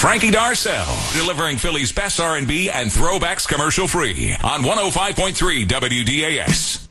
Frankie Darcell, delivering Philly's best R&B and throwbacks commercial free on 105.3 WDAS.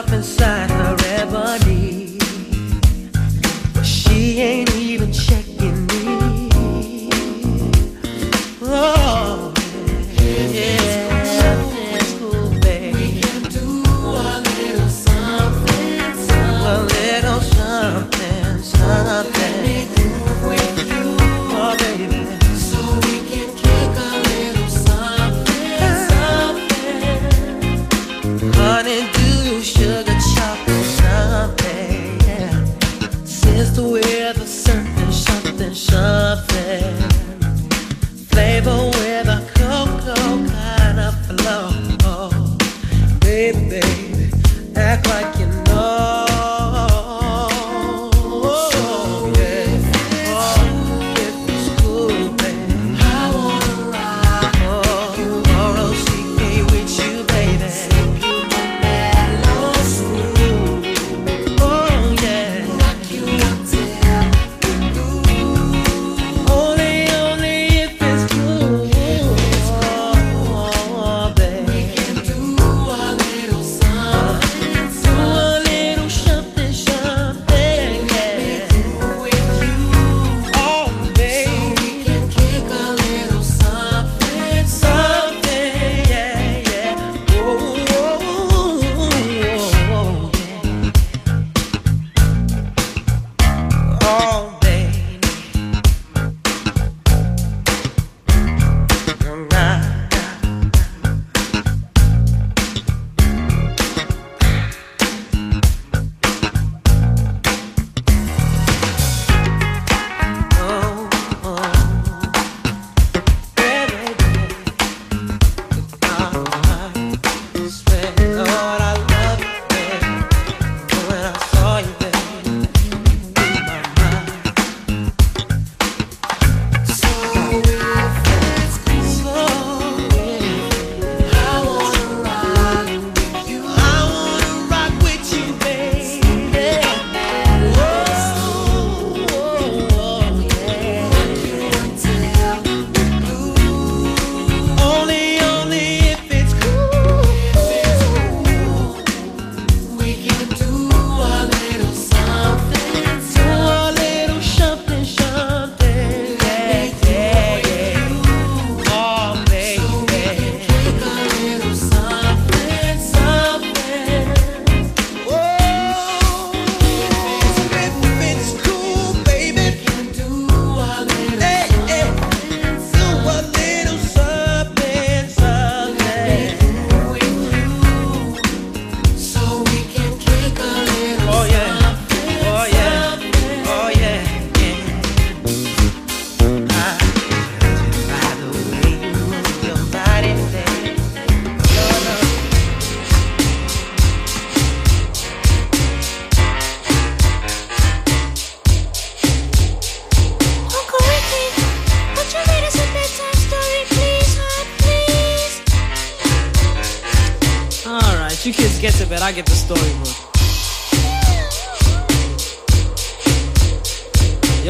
Myself inside Baby, act like you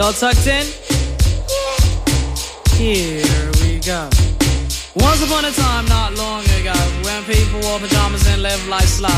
Y'all tucked in? Here we go. Once upon a time, not long ago, when people wore pajamas and lived life slow,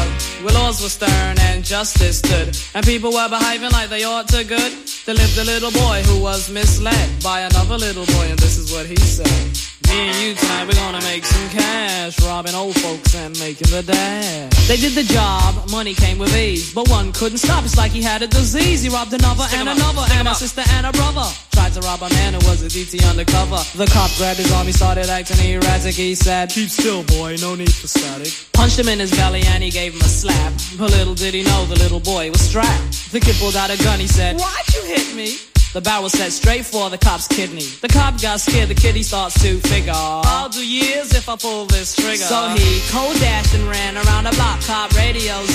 where laws were stern and justice stood, and people were behaving like they ought to good, there lived a little boy who was misled by another little boy, and this is what he said. Me and you tonight, we're gonna make some cash, robbing old folks and making the dash. They did the job, money came with ease, but one couldn't stop. It's like he had a disease. He robbed another and another, and a sister and a brother. Tried to rob a man who was a DT undercover. The cop grabbed his arm, he started acting erratic. He said, Keep still, boy, no need for static. Punched him in his belly and he gave him a slap. But little did he know the little boy was strapped. The kid pulled out a gun, he said, Why'd you hit me? The barrel set straight for the cop's kidney. The cop got scared, the he starts to figure. I'll do years if I pull this trigger. So he cold dashed and ran around the block. Cop radios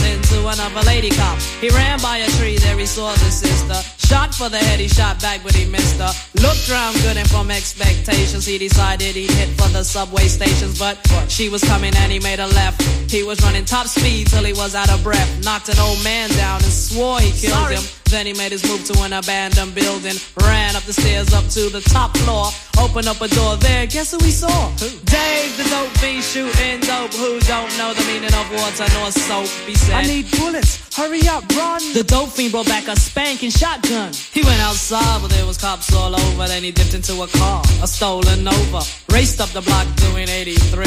into another lady cop. He ran by a tree, there he saw the sister. Shot for the head, he shot back, but he missed her. Looked round good and from expectations, he decided he'd hit for the subway stations. But she was coming and he made a left. He was running top speed till he was out of breath. Knocked an old man down and swore he killed Sorry. him. Then he made his move to an abandoned building. Ran up the stairs up to the top floor. Opened up a door there. Guess who he saw? Dave, the dope fiend shooting dope. Who don't know the meaning of water nor soap? He said. I need bullets. Hurry up, run. The dope fiend brought back a spanking shotgun. He went outside, but there was cops all over. Then he dipped into a car, a stolen Nova. Raced up the block doing 83.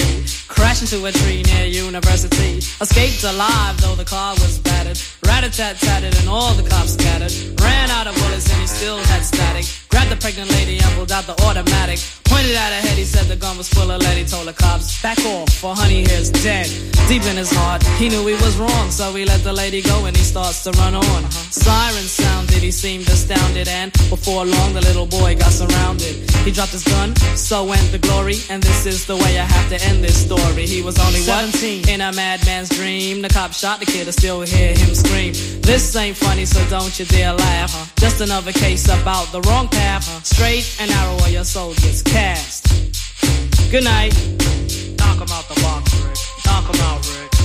Crashed into a tree near University. Escaped alive, though the car was battered. Rat-a-tat-tatted and all the cops scattered. Ran out of bullets and he still had static. Grabbed the pregnant lady and pulled out the automatic. Pointed at her head, he said the gun was full of lead. He told the cops, back off, for honey here's dead. Deep in his heart, he knew he was wrong, so he let the lady go and he starts to run on. Sirens sounded, he seemed astounded, and before long the little boy got surrounded. He dropped his gun, so went the glory, and this is the way I have to end this story. He was only what? 17. In a madman's dream, the cop shot the kid, I still hear him scream. This ain't funny, so don't you dare laugh. Just another case about the wrong path. Straight and narrow your soul gets cast. Good night. Knock him out the box, Him out, Rick.